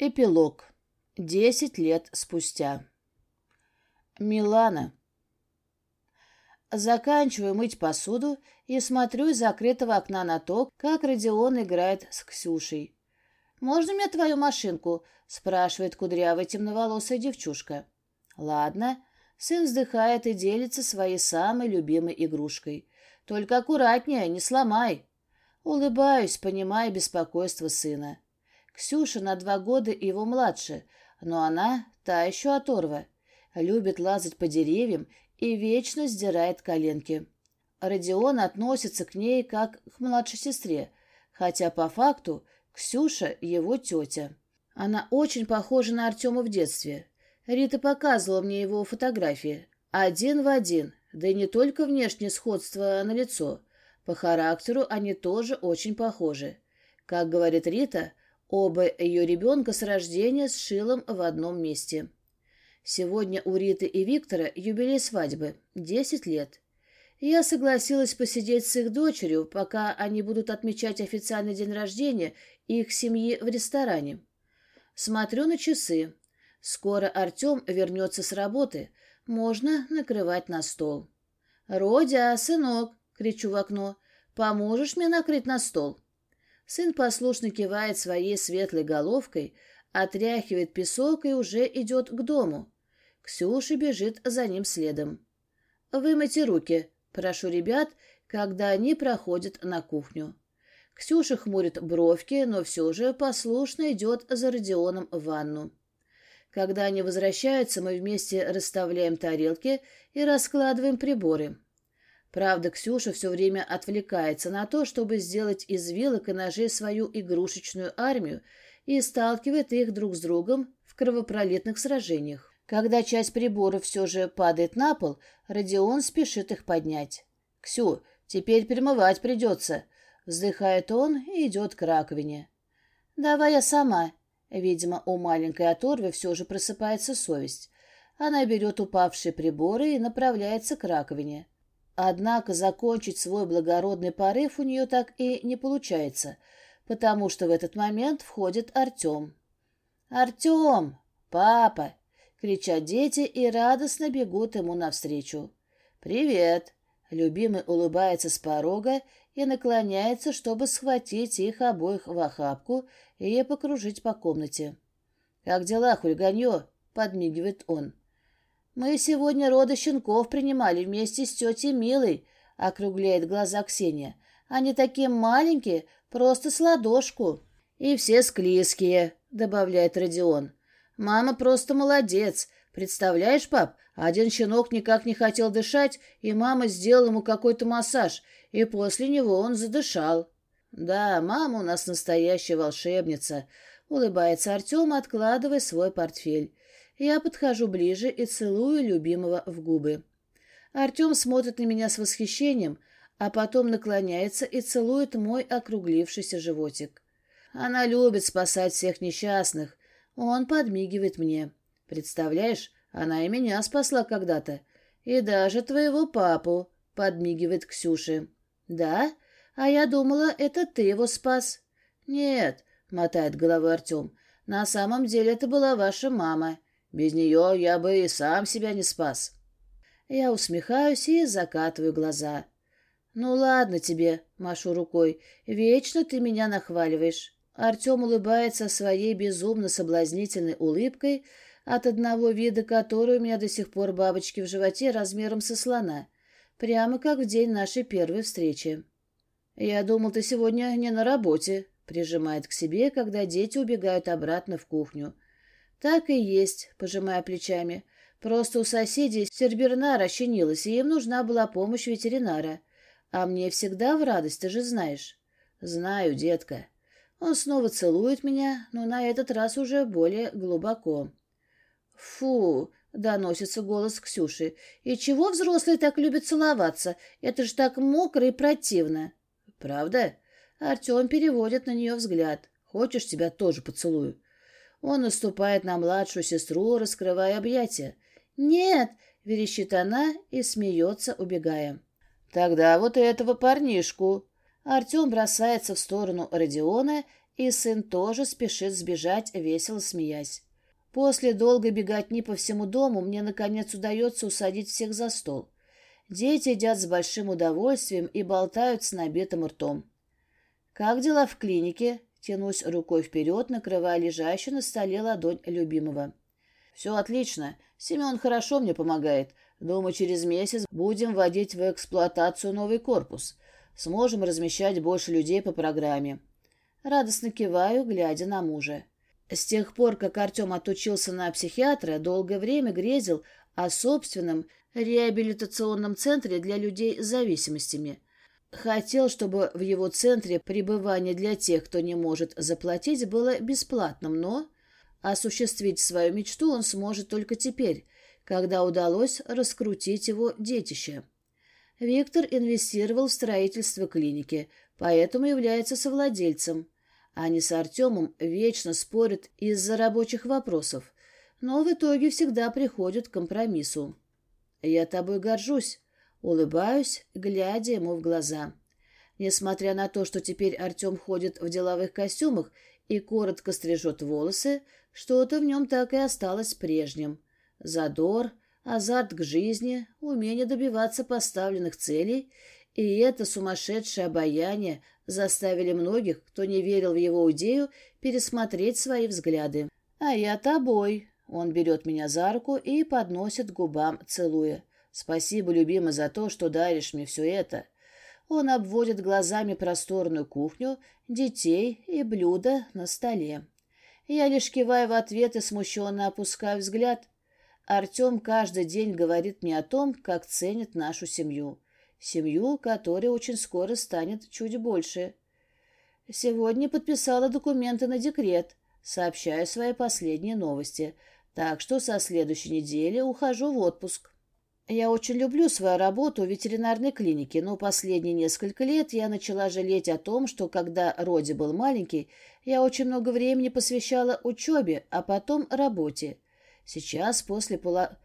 Эпилог. Десять лет спустя. Милана. Заканчиваю мыть посуду и смотрю из закрытого окна на то, как Родион играет с Ксюшей. «Можно мне твою машинку?» — спрашивает кудрявая темноволосая девчушка. «Ладно». Сын вздыхает и делится своей самой любимой игрушкой. «Только аккуратнее, не сломай». Улыбаюсь, понимая беспокойство сына. Ксюша на два года его младше, но она та еще оторва. Любит лазать по деревьям и вечно сдирает коленки. Родион относится к ней как к младшей сестре, хотя по факту Ксюша его тетя. Она очень похожа на Артема в детстве. Рита показывала мне его фотографии. Один в один, да и не только внешнее сходство на лицо. По характеру они тоже очень похожи. Как говорит Рита, Оба ее ребенка с рождения с Шилом в одном месте. Сегодня у Риты и Виктора юбилей свадьбы – 10 лет. Я согласилась посидеть с их дочерью, пока они будут отмечать официальный день рождения их семьи в ресторане. Смотрю на часы. Скоро Артем вернется с работы. Можно накрывать на стол. «Родя, сынок!» — кричу в окно. «Поможешь мне накрыть на стол?» Сын послушно кивает своей светлой головкой, отряхивает песок и уже идет к дому. Ксюша бежит за ним следом. «Вымойте руки», — прошу ребят, когда они проходят на кухню. Ксюша хмурит бровки, но все же послушно идет за Родионом в ванну. Когда они возвращаются, мы вместе расставляем тарелки и раскладываем приборы. Правда, Ксюша все время отвлекается на то, чтобы сделать из вилок и ножей свою игрушечную армию и сталкивает их друг с другом в кровопролитных сражениях. Когда часть приборов все же падает на пол, Родион спешит их поднять. «Ксю, теперь перемывать придется», — вздыхает он и идет к раковине. «Давай я сама». Видимо, у маленькой оторвы все же просыпается совесть. Она берет упавшие приборы и направляется к раковине. Однако закончить свой благородный порыв у нее так и не получается, потому что в этот момент входит Артем. «Артем! Папа!» — кричат дети и радостно бегут ему навстречу. «Привет!» — любимый улыбается с порога и наклоняется, чтобы схватить их обоих в охапку и покружить по комнате. «Как дела, хулиганье?» — подмигивает он. «Мы сегодня роды щенков принимали вместе с тетей Милой», — округляет глаза Ксения. «Они такие маленькие, просто с ладошку». «И все склизкие», — добавляет Родион. «Мама просто молодец. Представляешь, пап, один щенок никак не хотел дышать, и мама сделала ему какой-то массаж, и после него он задышал». «Да, мама у нас настоящая волшебница», — улыбается Артем, откладывая свой портфель. Я подхожу ближе и целую любимого в губы. Артем смотрит на меня с восхищением, а потом наклоняется и целует мой округлившийся животик. Она любит спасать всех несчастных. Он подмигивает мне. Представляешь, она и меня спасла когда-то. И даже твоего папу, подмигивает Ксюше. Да? А я думала, это ты его спас. Нет, мотает головой Артем. На самом деле это была ваша мама. Без нее я бы и сам себя не спас. Я усмехаюсь и закатываю глаза. «Ну ладно тебе», — машу рукой, — «вечно ты меня нахваливаешь». Артем улыбается своей безумно соблазнительной улыбкой, от одного вида которой у меня до сих пор бабочки в животе размером со слона, прямо как в день нашей первой встречи. «Я думал, ты сегодня не на работе», — прижимает к себе, когда дети убегают обратно в кухню. «Так и есть», — пожимая плечами. «Просто у соседей серберна расчинилась, и им нужна была помощь ветеринара. А мне всегда в радость, ты же знаешь». «Знаю, детка». Он снова целует меня, но на этот раз уже более глубоко. «Фу!» — доносится голос Ксюши. «И чего взрослые так любят целоваться? Это же так мокро и противно!» «Правда?» Артем переводит на нее взгляд. «Хочешь, тебя тоже поцелую?» Он наступает на младшую сестру, раскрывая объятия. «Нет!» — верещит она и смеется, убегая. «Тогда вот этого парнишку!» Артем бросается в сторону Родиона и сын тоже спешит сбежать, весело смеясь. После долгой беготни по всему дому мне, наконец, удается усадить всех за стол. Дети едят с большим удовольствием и болтают с набитым ртом. «Как дела в клинике?» Тянусь рукой вперед, накрывая лежащую на столе ладонь любимого. «Все отлично. Семен хорошо мне помогает. Думаю, через месяц будем вводить в эксплуатацию новый корпус. Сможем размещать больше людей по программе». Радостно киваю, глядя на мужа. С тех пор, как Артем отучился на психиатра, долгое время грезил о собственном реабилитационном центре для людей с зависимостями. Хотел, чтобы в его центре пребывание для тех, кто не может заплатить, было бесплатным, но осуществить свою мечту он сможет только теперь, когда удалось раскрутить его детище. Виктор инвестировал в строительство клиники, поэтому является совладельцем. Они с Артемом вечно спорят из-за рабочих вопросов, но в итоге всегда приходят к компромиссу. «Я тобой горжусь», улыбаюсь, глядя ему в глаза. Несмотря на то, что теперь Артем ходит в деловых костюмах и коротко стрижет волосы, что-то в нем так и осталось прежним. Задор, азарт к жизни, умение добиваться поставленных целей и это сумасшедшее обаяние заставили многих, кто не верил в его идею, пересмотреть свои взгляды. «А я тобой», — он берет меня за руку и подносит губам, целуя. «Спасибо, любимый, за то, что даришь мне все это». Он обводит глазами просторную кухню, детей и блюда на столе. Я лишь киваю в ответ и смущенно опускаю взгляд. Артем каждый день говорит мне о том, как ценит нашу семью. Семью, которая очень скоро станет чуть больше. Сегодня подписала документы на декрет, сообщаю свои последние новости, так что со следующей недели ухожу в отпуск. Я очень люблю свою работу в ветеринарной клинике, но последние несколько лет я начала жалеть о том, что когда Роди был маленький, я очень много времени посвящала учебе, а потом работе. Сейчас, после пола...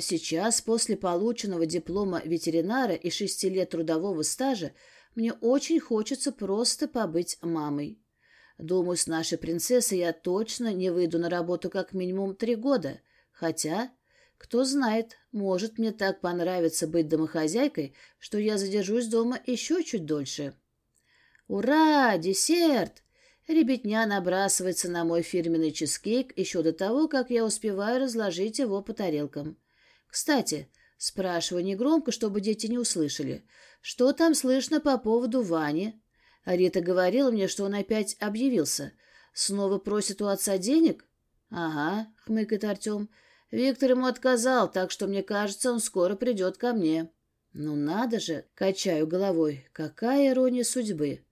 Сейчас, после полученного диплома ветеринара и шести лет трудового стажа, мне очень хочется просто побыть мамой. Думаю, с нашей принцессой я точно не выйду на работу как минимум три года, хотя кто знает, может, мне так понравится быть домохозяйкой, что я задержусь дома еще чуть дольше. «Ура! Десерт!» Ребятня набрасывается на мой фирменный чизкейк еще до того, как я успеваю разложить его по тарелкам. «Кстати, спрашиваю негромко, чтобы дети не услышали, что там слышно по поводу Вани?» Рита говорила мне, что он опять объявился. «Снова просит у отца денег?» «Ага», — хмыкает Артем, — Виктор ему отказал, так что, мне кажется, он скоро придет ко мне. Ну надо же, качаю головой, какая ирония судьбы.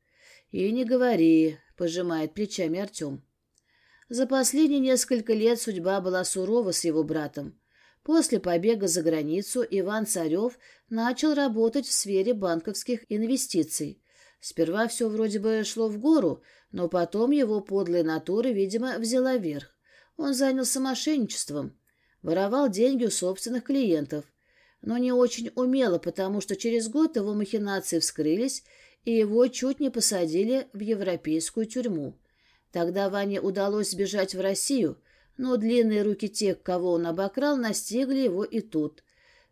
И не говори, пожимает плечами Артем. За последние несколько лет судьба была сурова с его братом. После побега за границу Иван Царев начал работать в сфере банковских инвестиций. Сперва все вроде бы шло в гору, но потом его подлая натура, видимо, взяла верх. Он занялся мошенничеством воровал деньги у собственных клиентов, но не очень умело, потому что через год его махинации вскрылись, и его чуть не посадили в европейскую тюрьму. Тогда Ване удалось сбежать в Россию, но длинные руки тех, кого он обокрал, настигли его и тут.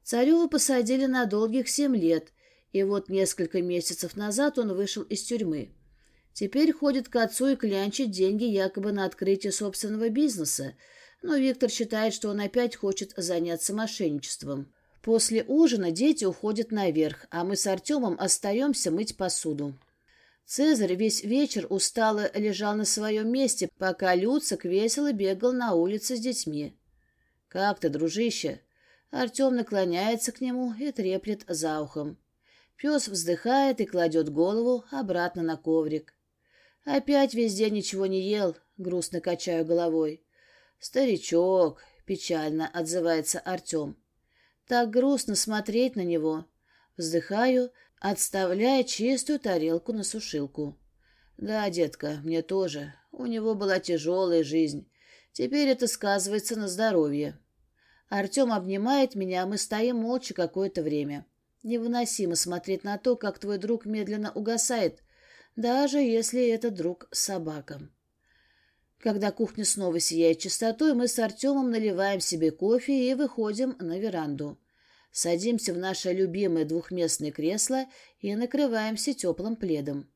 Царева посадили на долгих семь лет, и вот несколько месяцев назад он вышел из тюрьмы. Теперь ходит к отцу и клянчит деньги якобы на открытие собственного бизнеса, но Виктор считает, что он опять хочет заняться мошенничеством. После ужина дети уходят наверх, а мы с Артемом остаемся мыть посуду. Цезарь весь вечер устало лежал на своем месте, пока Люцик весело бегал на улице с детьми. «Как ты, дружище?» Артем наклоняется к нему и треплет за ухом. Пес вздыхает и кладет голову обратно на коврик. «Опять везде ничего не ел», — грустно качаю головой. «Старичок», — печально отзывается Артем. «Так грустно смотреть на него». Вздыхаю, отставляя чистую тарелку на сушилку. «Да, детка, мне тоже. У него была тяжелая жизнь. Теперь это сказывается на здоровье». Артем обнимает меня, а мы стоим молча какое-то время. Невыносимо смотреть на то, как твой друг медленно угасает. даже если это друг собака. Когда кухня снова сияет чистотой, мы с Артемом наливаем себе кофе и выходим на веранду. Садимся в наше любимое двухместное кресло и накрываемся теплым пледом.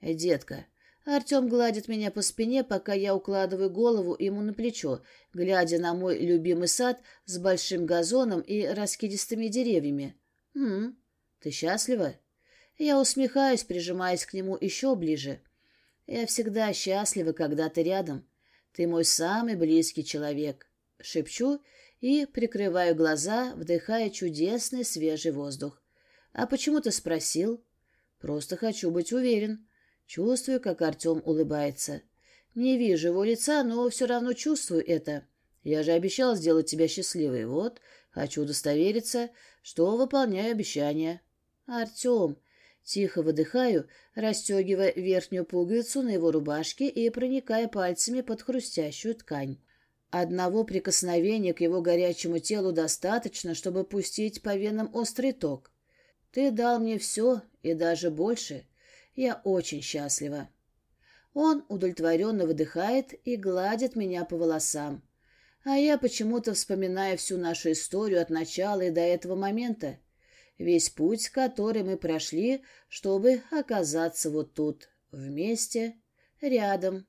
«Детка». Артем гладит меня по спине, пока я укладываю голову ему на плечо, глядя на мой любимый сад с большим газоном и раскидистыми деревьями. «М ты счастлива?» Я усмехаюсь, прижимаясь к нему еще ближе. «Я всегда счастлива, когда ты рядом. Ты мой самый близкий человек». Шепчу и прикрываю глаза, вдыхая чудесный свежий воздух. «А почему ты спросил?» «Просто хочу быть уверен». Чувствую, как Артем улыбается. Не вижу его лица, но все равно чувствую это. Я же обещал сделать тебя счастливой. Вот, хочу удостовериться, что выполняю обещание. Артем, тихо выдыхаю, расстегивая верхнюю пуговицу на его рубашке и проникая пальцами под хрустящую ткань. Одного прикосновения к его горячему телу достаточно, чтобы пустить по венам острый ток. Ты дал мне все и даже больше. Я очень счастлива. Он удовлетворенно выдыхает и гладит меня по волосам. А я почему-то вспоминаю всю нашу историю от начала и до этого момента. Весь путь, который мы прошли, чтобы оказаться вот тут, вместе, рядом.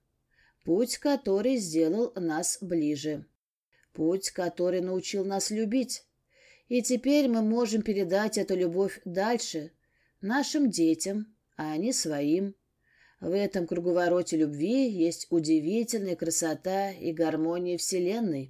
Путь, который сделал нас ближе. Путь, который научил нас любить. И теперь мы можем передать эту любовь дальше, нашим детям, а не своим. В этом круговороте любви есть удивительная красота и гармония Вселенной.